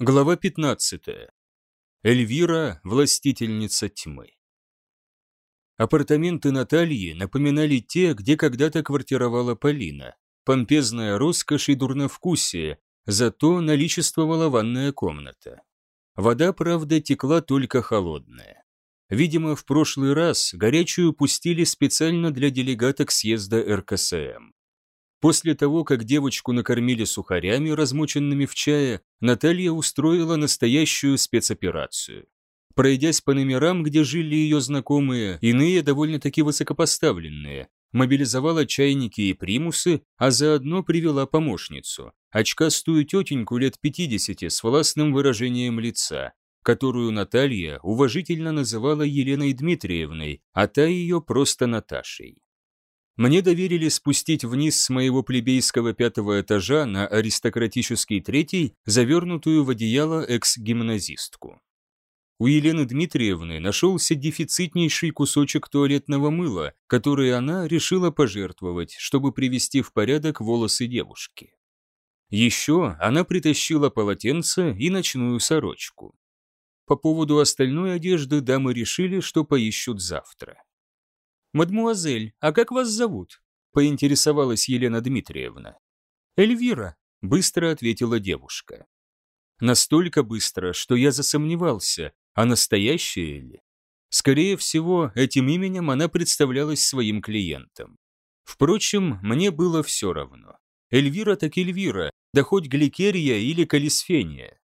Глава 15. Эльвира, властительница тьмы. Апартаменты Натальи напоминали те, где когда-то квартировала Полина. Помпезная роскошь и дурновкусие, зато наличествовала ванная комната. Вода, правда, текла только холодная. Видимо, в прошлый раз горячую пустили специально для делегаток съезда РКСМ. После того, как девочку накормили сухарями, размоченными в чае, Наталья устроила настоящую спецоперацию. Пройдясь по номерам, где жили ее знакомые, иные довольно-таки высокопоставленные, мобилизовала чайники и примусы, а заодно привела помощницу, очкастую тетеньку лет 50 с властным выражением лица, которую Наталья уважительно называла Еленой Дмитриевной, а та ее просто Наташей. Мне доверили спустить вниз с моего плебейского пятого этажа на аристократический третий, завернутую в одеяло экс-гимназистку. У Елены Дмитриевны нашелся дефицитнейший кусочек туалетного мыла, который она решила пожертвовать, чтобы привести в порядок волосы девушки. Еще она притащила полотенце и ночную сорочку. По поводу остальной одежды дамы решили, что поищут завтра. «Мадмуазель, а как вас зовут?» – поинтересовалась Елена Дмитриевна. «Эльвира», – быстро ответила девушка. Настолько быстро, что я засомневался, а настоящая ли? Скорее всего, этим именем она представлялась своим клиентам. Впрочем, мне было все равно. Эльвира так Эльвира, да хоть Гликерия или Калисфения.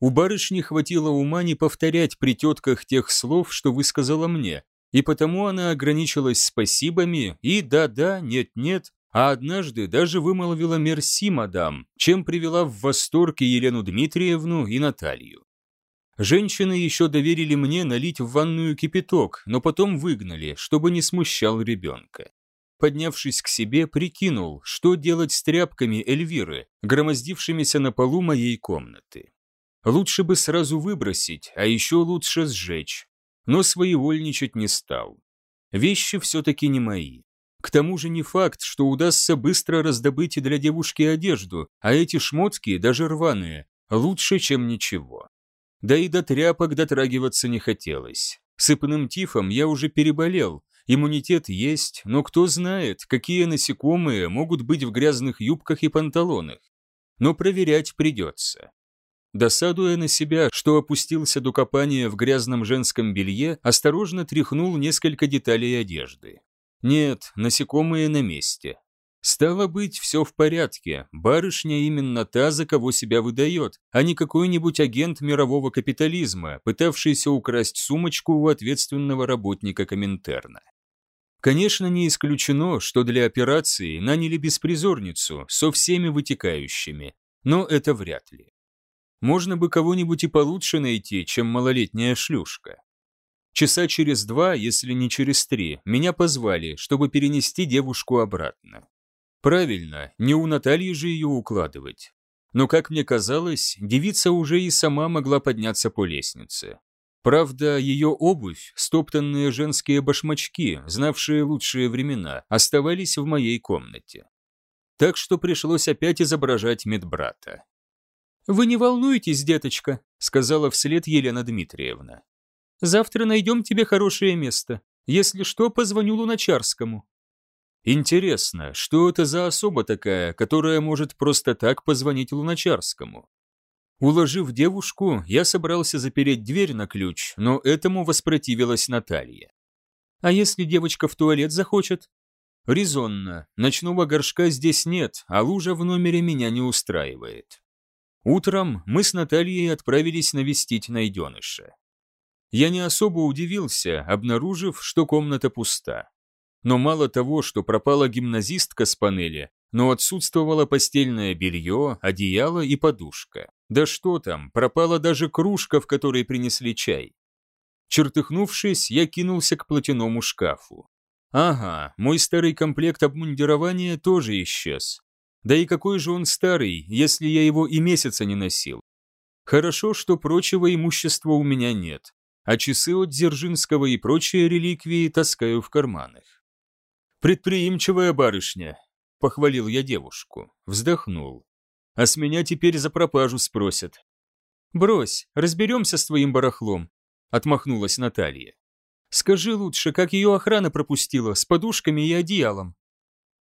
У барышни хватило ума не повторять при тетках тех слов, что высказала мне, и потому она ограничилась спасибами и да-да, нет-нет, а однажды даже вымолвила «мерси, мадам», чем привела в восторг Елену Дмитриевну, и Наталью. Женщины еще доверили мне налить в ванную кипяток, но потом выгнали, чтобы не смущал ребенка. Поднявшись к себе, прикинул, что делать с тряпками Эльвиры, громоздившимися на полу моей комнаты. Лучше бы сразу выбросить, а еще лучше сжечь, но своевольничать не стал. Вещи все-таки не мои. К тому же не факт, что удастся быстро раздобыть для девушки одежду, а эти шмотки, даже рваные, лучше, чем ничего. Да и до тряпок дотрагиваться не хотелось. Сыпным тифом я уже переболел, иммунитет есть, но кто знает, какие насекомые могут быть в грязных юбках и панталонах. Но проверять придется. Досадуя на себя, что опустился до копания в грязном женском белье, осторожно тряхнул несколько деталей одежды. Нет, насекомые на месте. Стало быть, все в порядке, барышня именно та, за кого себя выдает, а не какой-нибудь агент мирового капитализма, пытавшийся украсть сумочку у ответственного работника Коминтерна. Конечно, не исключено, что для операции наняли беспризорницу со всеми вытекающими, но это вряд ли. Можно бы кого-нибудь и получше найти, чем малолетняя шлюшка. Часа через два, если не через три, меня позвали, чтобы перенести девушку обратно. Правильно, не у Натальи же ее укладывать. Но, как мне казалось, девица уже и сама могла подняться по лестнице. Правда, ее обувь, стоптанные женские башмачки, знавшие лучшие времена, оставались в моей комнате. Так что пришлось опять изображать медбрата. «Вы не волнуйтесь, деточка», — сказала вслед Елена Дмитриевна. «Завтра найдем тебе хорошее место. Если что, позвоню Луначарскому». Интересно, что это за особа такая, которая может просто так позвонить Луначарскому? Уложив девушку, я собрался запереть дверь на ключ, но этому воспротивилась Наталья. «А если девочка в туалет захочет?» «Резонно. Ночного горшка здесь нет, а лужа в номере меня не устраивает. Утром мы с Натальей отправились навестить найденыша. Я не особо удивился, обнаружив, что комната пуста. Но мало того, что пропала гимназистка с панели, но отсутствовало постельное белье, одеяло и подушка. Да что там, пропала даже кружка, в которой принесли чай. Чертыхнувшись, я кинулся к платяному шкафу. Ага, мой старый комплект обмундирования тоже исчез. Да и какой же он старый, если я его и месяца не носил. Хорошо, что прочего имущества у меня нет, а часы от Дзержинского и прочие реликвии таскаю в карманах. «Предприимчивая барышня», — похвалил я девушку, вздохнул. «А с меня теперь за пропажу спросят». Брось, разберемся с твоим барахлом, отмахнулась Наталья. Скажи лучше, как ее охрана пропустила, с подушками и одеялом.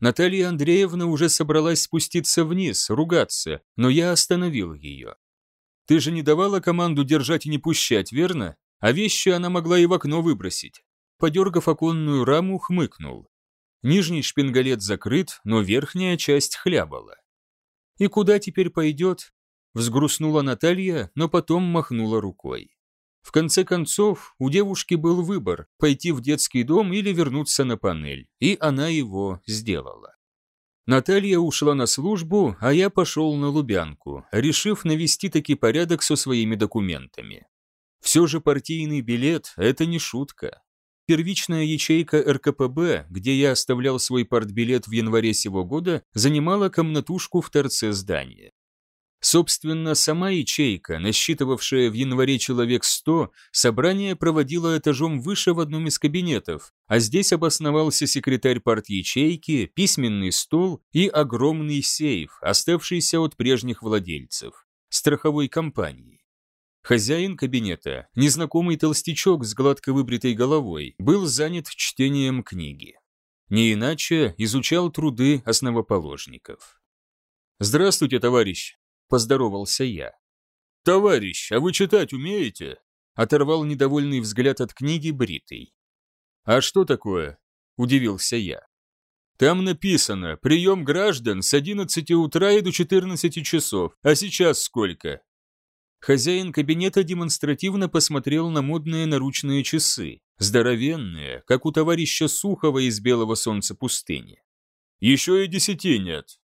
Наталья Андреевна уже собралась спуститься вниз, ругаться, но я остановил ее. Ты же не давала команду держать и не пущать, верно? А вещи она могла и в окно выбросить. Подергав оконную раму, хмыкнул. Нижний шпингалет закрыт, но верхняя часть хлябала. «И куда теперь пойдет?» Взгрустнула Наталья, но потом махнула рукой. В конце концов, у девушки был выбор – пойти в детский дом или вернуться на панель, и она его сделала. Наталья ушла на службу, а я пошел на Лубянку, решив навести таки порядок со своими документами. Все же партийный билет – это не шутка. Первичная ячейка РКПБ, где я оставлял свой партбилет в январе сего года, занимала комнатушку в торце здания. Собственно, сама ячейка, насчитывавшая в январе человек 100, собрание проводило этажом выше в одном из кабинетов, а здесь обосновался секретарь парт-ячейки, письменный стол и огромный сейф, оставшийся от прежних владельцев, страховой компании. Хозяин кабинета, незнакомый толстячок с гладко выбритой головой, был занят чтением книги. Не иначе изучал труды основоположников. «Здравствуйте, товарищ!» – поздоровался я. «Товарищ, а вы читать умеете?» – оторвал недовольный взгляд от книги Бритый. «А что такое?» – удивился я. «Там написано, прием граждан с 11 утра и до 14 часов, а сейчас сколько?» Хозяин кабинета демонстративно посмотрел на модные наручные часы, здоровенные, как у товарища Сухова из Белого солнца пустыни. «Еще и десяти нет»,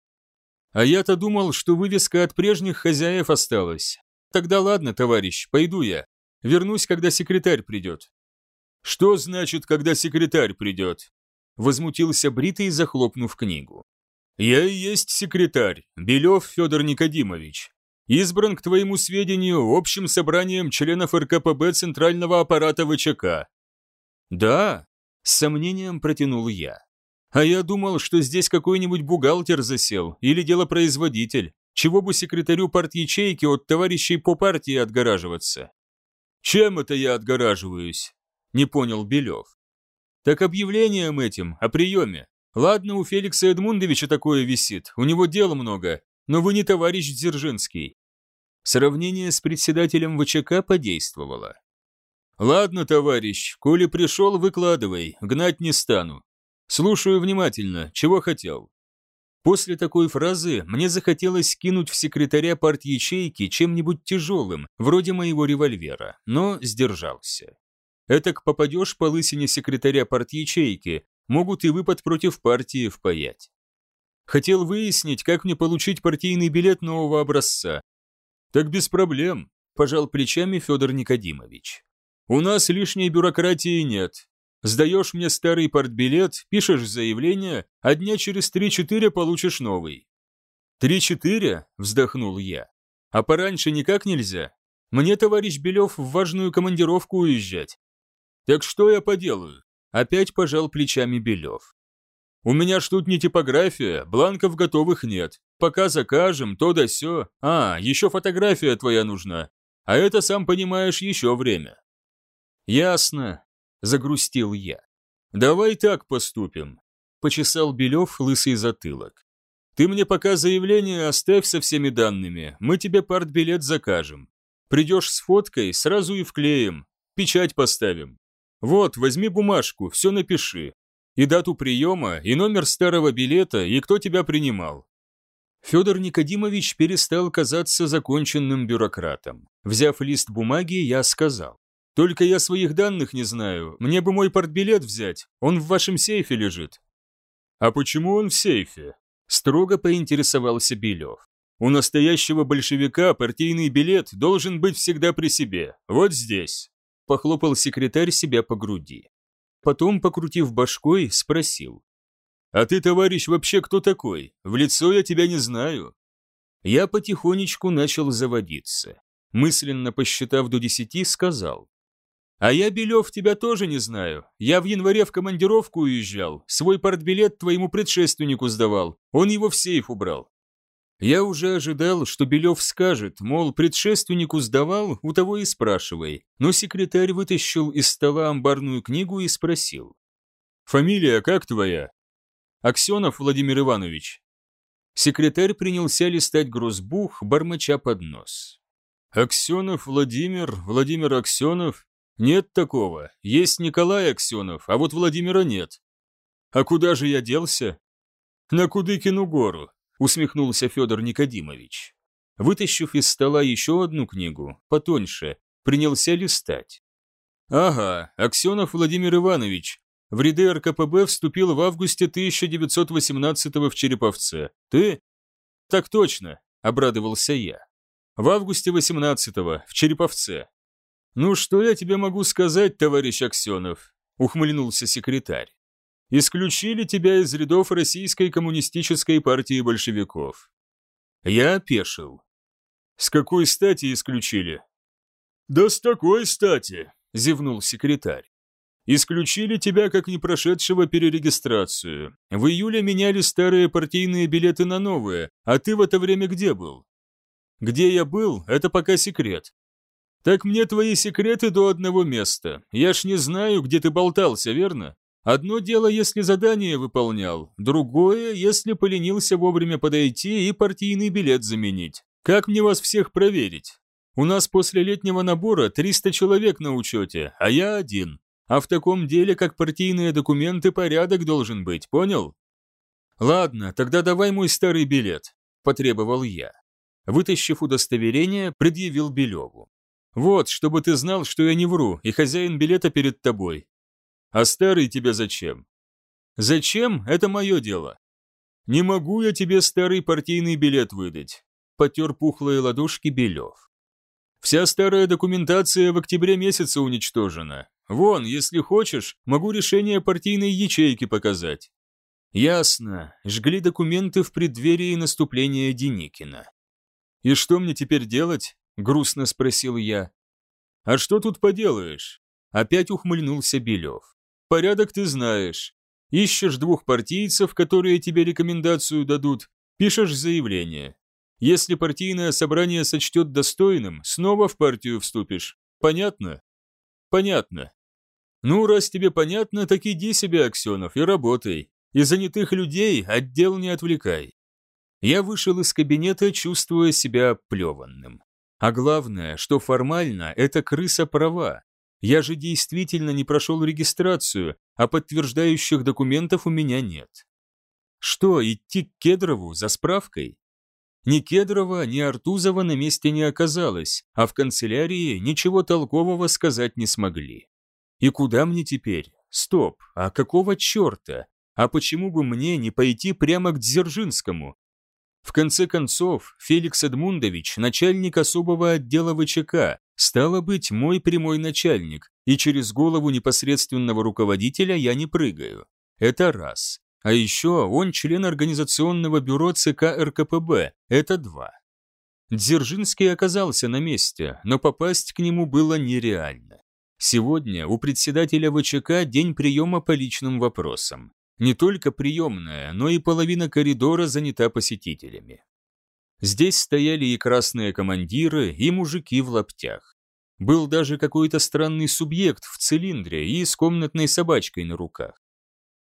а я-то думал, что вывеска от прежних хозяев осталась. Тогда ладно, товарищ, пойду я. Вернусь, когда секретарь придет. Что значит, когда секретарь придет? Возмутился Бритый, захлопнув книгу. Я и есть секретарь, Белев Федор Никодимович. Избран, к твоему сведению, общим собранием членов РКПБ Центрального аппарата ВЧК. Да, с сомнением протянул я. А я думал, что здесь какой-нибудь бухгалтер засел или делопроизводитель. Чего бы секретарю парт-ячейки от товарищей по партии отгораживаться? Чем это я отгораживаюсь? Не понял Белев. Так объявлением этим, о приеме. Ладно, у Феликса Эдмундовича такое висит, у него дел много, но вы не товарищ Дзержинский. Сравнение с председателем ВЧК подействовало. Ладно, товарищ, коли пришел, выкладывай, гнать не стану. «Слушаю внимательно. Чего хотел?» После такой фразы мне захотелось скинуть в секретаря парт-ячейки чем-нибудь тяжелым, вроде моего револьвера, но сдержался. Этак попадешь по лысине секретаря парт-ячейки, могут и выпад против партии впаять. Хотел выяснить, как мне получить партийный билет нового образца. Так без проблем, пожал плечами Федор Никодимович. У нас лишней бюрократии нет, Сдаешь мне старый портбилет, пишешь заявление, а дня через три-четыре получишь новый. «Три-четыре?» – вздохнул я. «А пораньше никак нельзя? Мне, товарищ Белев, в важную командировку уезжать». «Так что я поделаю?» – опять пожал плечами Белев. «У меня ж тут не типография, бланков готовых нет. Пока закажем, то да сё. А, еще фотография твоя нужна. А это, сам понимаешь, еще время». «Ясно загрустил я. «Давай так поступим», – почесал Белев лысый затылок. «Ты мне пока заявление оставь со всеми данными, мы тебе партбилет закажем. Придешь с фоткой, сразу и вклеим, печать поставим. Вот, возьми бумажку, все напиши. И дату приема, и номер старого билета, и кто тебя принимал». Федор Никодимович перестал казаться законченным бюрократом. Взяв лист бумаги, я сказал. Только я своих данных не знаю. Мне бы мой портбилет взять. Он в вашем сейфе лежит». «А почему он в сейфе?» Строго поинтересовался Белев. «У настоящего большевика партийный билет должен быть всегда при себе. Вот здесь». Похлопал секретарь себя по груди. Потом, покрутив башкой, спросил. «А ты, товарищ, вообще кто такой? В лицо я тебя не знаю». Я потихонечку начал заводиться. Мысленно посчитав до десяти, сказал. А я, Белев, тебя тоже не знаю. Я в январе в командировку уезжал, свой портбилет твоему предшественнику сдавал, он его в сейф убрал. Я уже ожидал, что Белев скажет, мол, предшественнику сдавал, у того и спрашивай, но секретарь вытащил из стола амбарную книгу и спросил. «Фамилия как твоя?» «Аксенов Владимир Иванович». Секретарь принялся листать грузбух, бормоча под нос. «Аксенов Владимир, Владимир Аксенов? Нет такого. Есть Николай Аксенов, а вот Владимира нет. А куда же я делся?» «На Кудыкину гору», усмехнулся Федор Никодимович. Вытащив из стола еще одну книгу, потоньше, принялся листать. «Ага, Аксенов Владимир Иванович. В ряды РКПБ вступил в августе 1918-го в Череповце. Ты?» «Так точно», — обрадовался я. «В августе 18-го, в Череповце». «Ну, что я тебе могу сказать, товарищ Аксенов?» — ухмыльнулся секретарь. Исключили тебя из рядов Российской коммунистической партии большевиков. Я опешил. С какой стати исключили? Да с такой стати, зевнул секретарь. Исключили тебя как не прошедшего перерегистрацию. В июле меняли старые партийные билеты на новые, а ты в это время где был? Где я был, это пока секрет. Так мне твои секреты до одного места. Я ж не знаю, где ты болтался, верно? Одно дело, если задание выполнял, другое, если поленился вовремя подойти и партийный билет заменить. Как мне вас всех проверить? У нас после летнего набора 300 человек на учете, а я один. А в таком деле, как партийные документы, порядок должен быть, понял? Ладно, тогда давай мой старый билет, потребовал я. Вытащив удостоверение, предъявил Белеву. Вот, чтобы ты знал, что я не вру, и хозяин билета перед тобой. А старый тебе зачем? Зачем? Это мое дело. Не могу я тебе старый партийный билет выдать. Потер пухлые ладошки Белев. Вся старая документация в октябре месяце уничтожена. Вон, если хочешь, могу решение партийной ячейки показать. Ясно. Жгли документы в преддверии наступления Деникина. И что мне теперь делать? Грустно спросил я. А что тут поделаешь? Опять ухмыльнулся Белев. Порядок ты знаешь. Ищешь двух партийцев, которые тебе рекомендацию дадут, пишешь заявление. Если партийное собрание сочтет достойным, снова в партию вступишь. Понятно? Понятно. Ну, раз тебе понятно, так иди себе, Аксенов, и работай. И занятых людей отдел не отвлекай. Я вышел из кабинета, чувствуя себя плеванным. А главное, что формально это крыса права, я же действительно не прошел регистрацию, а подтверждающих документов у меня нет. Что, идти к Кедрову за справкой? Ни Кедрова, ни Артузова на месте не оказалось, а в канцелярии ничего толкового сказать не смогли. И куда мне теперь? Стоп, а какого черта? А почему бы мне не пойти прямо к Дзержинскому? В конце концов, Феликс Эдмундович – начальник особого отдела ВЧК, Стало быть, мой прямой начальник, и через голову непосредственного руководителя я не прыгаю. Это раз. А еще он член организационного бюро ЦК РКПБ. Это два. Дзержинский оказался на месте, но попасть к нему было нереально. Сегодня у председателя ВЧК день приема по личным вопросам. Не только приемная, но и половина коридора занята посетителями. Здесь стояли и красные командиры, и мужики в лаптях. Был даже какой-то странный субъект в цилиндре и с комнатной собачкой на руках.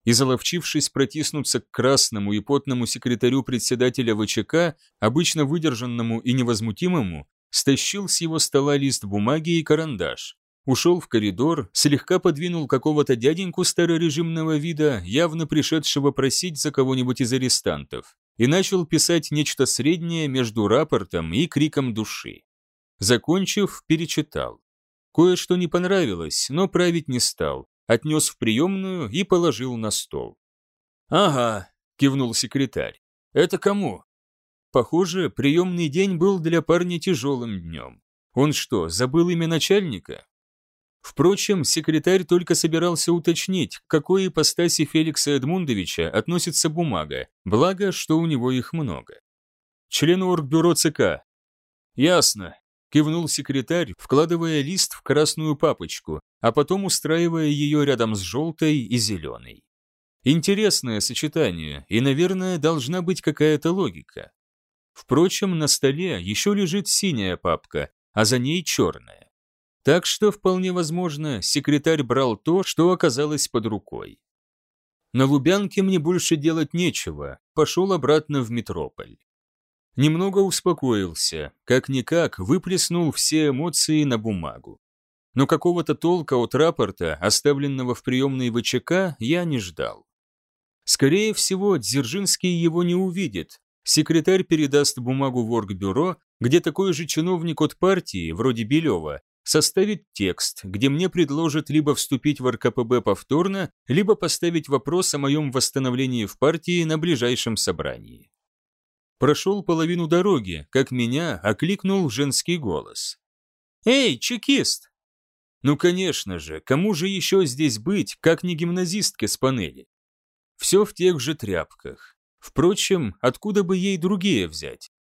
И заловчившись протиснуться к красному и потному секретарю председателя ВЧК, обычно выдержанному и невозмутимому, стащил с его стола лист бумаги и карандаш, ушел в коридор, слегка подвинул какого-то дяденьку старорежимного вида, явно пришедшего просить за кого-нибудь из арестантов, и начал писать нечто среднее между рапортом и криком души. Закончив, перечитал. Кое-что не понравилось, но править не стал, отнес в приемную и положил на стол. «Ага», — кивнул секретарь. «Это кому?» Похоже, приемный день был для парня тяжелым днем. Он что, забыл имя начальника? Впрочем, секретарь только собирался уточнить, к какой ипостаси Феликса Эдмундовича относится бумага, благо, что у него их много. Член оргбюро ЦК. Ясно, кивнул секретарь, вкладывая лист в красную папочку, а потом устраивая ее рядом с желтой и зеленой. Интересное сочетание, и, наверное, должна быть какая-то логика. Впрочем, на столе еще лежит синяя папка, а за ней черная. Так что, вполне возможно, секретарь брал то, что оказалось под рукой. На Лубянке мне больше делать нечего, пошел обратно в метрополь. Немного успокоился, как-никак выплеснул все эмоции на бумагу. Но какого-то толка от рапорта, оставленного в приемной ВЧК, я не ждал. Скорее всего, Дзержинский его не увидит. Секретарь передаст бумагу в оргбюро, где такой же чиновник от партии, вроде Белева, составит текст, где мне предложат либо вступить в РКПБ повторно, либо поставить вопрос о моем восстановлении в партии на ближайшем собрании. Прошел половину дороги, как меня окликнул женский голос. «Эй, чекист!» Ну, конечно же, кому же еще здесь быть, как не гимназистке с панели? Все в тех же тряпках. Впрочем, откуда бы ей другие взять?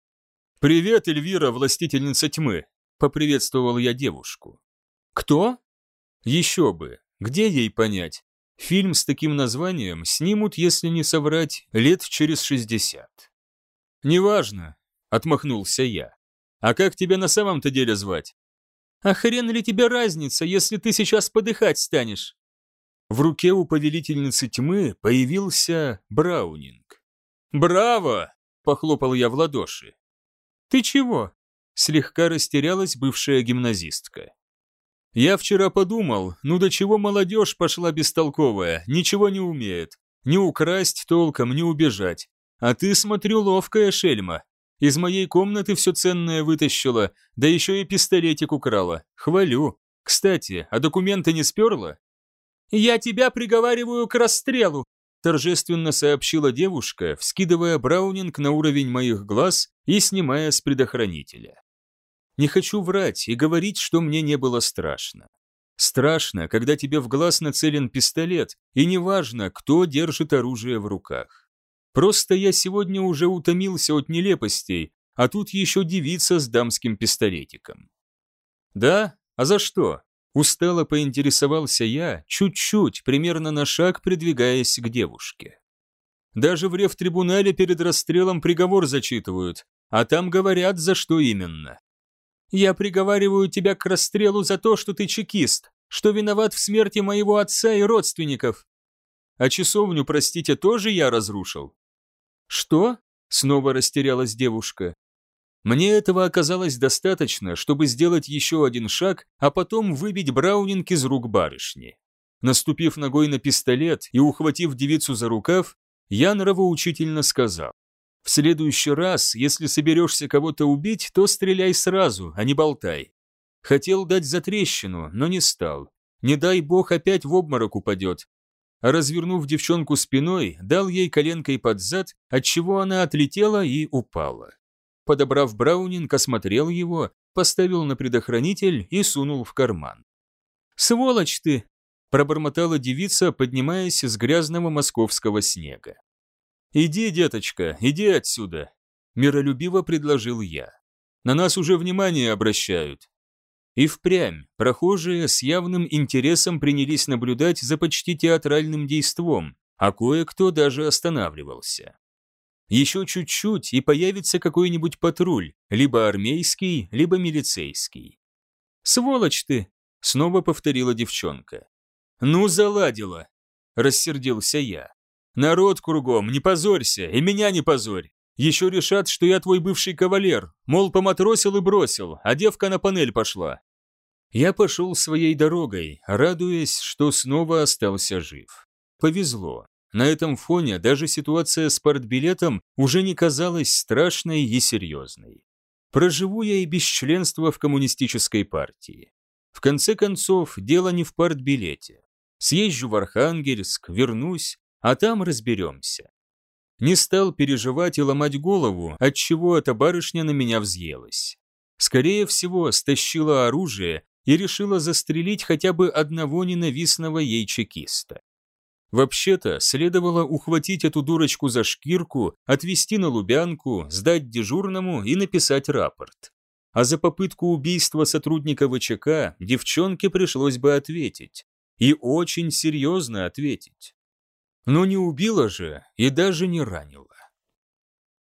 «Привет, Эльвира, властительница тьмы!» Поприветствовал я девушку. Кто? Еще бы. Где ей понять? Фильм с таким названием снимут, если не соврать, лет через шестьдесят. Неважно, отмахнулся я. А как тебя на самом-то деле звать? А хрен ли тебе разница, если ты сейчас подыхать станешь? В руке у повелительницы тьмы появился Браунинг. «Браво!» – похлопал я в ладоши. «Ты чего?» Слегка растерялась бывшая гимназистка. «Я вчера подумал, ну до чего молодежь пошла бестолковая, ничего не умеет. Ни украсть толком, ни убежать. А ты, смотрю, ловкая шельма. Из моей комнаты все ценное вытащила, да еще и пистолетик украла. Хвалю. Кстати, а документы не сперла?» «Я тебя приговариваю к расстрелу!» торжественно сообщила девушка, вскидывая браунинг на уровень моих глаз и снимая с предохранителя. Не хочу врать и говорить, что мне не было страшно. Страшно, когда тебе в глаз нацелен пистолет, и неважно, кто держит оружие в руках. Просто я сегодня уже утомился от нелепостей, а тут еще девица с дамским пистолетиком. Да? А за что? Устало поинтересовался я, чуть-чуть, примерно на шаг придвигаясь к девушке. Даже в рефтрибунале перед расстрелом приговор зачитывают, а там говорят, за что именно. Я приговариваю тебя к расстрелу за то, что ты чекист, что виноват в смерти моего отца и родственников. А часовню, простите, тоже я разрушил. Что? Снова растерялась девушка. Мне этого оказалось достаточно, чтобы сделать еще один шаг, а потом выбить Браунинг из рук барышни. Наступив ногой на пистолет и ухватив девицу за рукав, я нравоучительно сказал. В следующий раз, если соберешься кого-то убить, то стреляй сразу, а не болтай. Хотел дать затрещину, но не стал. Не дай бог опять в обморок упадет. А развернув девчонку спиной, дал ей коленкой под зад, отчего она отлетела и упала. Подобрав Браунинг, осмотрел его, поставил на предохранитель и сунул в карман. «Сволочь ты!» – пробормотала девица, поднимаясь с грязного московского снега. «Иди, деточка, иди отсюда», – миролюбиво предложил я. «На нас уже внимание обращают». И впрямь прохожие с явным интересом принялись наблюдать за почти театральным действом, а кое-кто даже останавливался. Еще чуть-чуть, и появится какой-нибудь патруль, либо армейский, либо милицейский. «Сволочь ты!» – снова повторила девчонка. «Ну, заладила!» – рассердился я. Народ кругом, не позорься, и меня не позорь. Еще решат, что я твой бывший кавалер, мол, поматросил и бросил, а девка на панель пошла. Я пошел своей дорогой, радуясь, что снова остался жив. Повезло. На этом фоне даже ситуация с партбилетом уже не казалась страшной и серьезной. Проживу я и без членства в коммунистической партии. В конце концов, дело не в партбилете. Съезжу в Архангельск, вернусь, а там разберемся. Не стал переживать и ломать голову, отчего эта барышня на меня взъелась. Скорее всего, стащила оружие и решила застрелить хотя бы одного ненавистного ей чекиста. Вообще-то, следовало ухватить эту дурочку за шкирку, отвезти на Лубянку, сдать дежурному и написать рапорт. А за попытку убийства сотрудника ВЧК девчонке пришлось бы ответить. И очень серьезно ответить но не убила же и даже не ранила.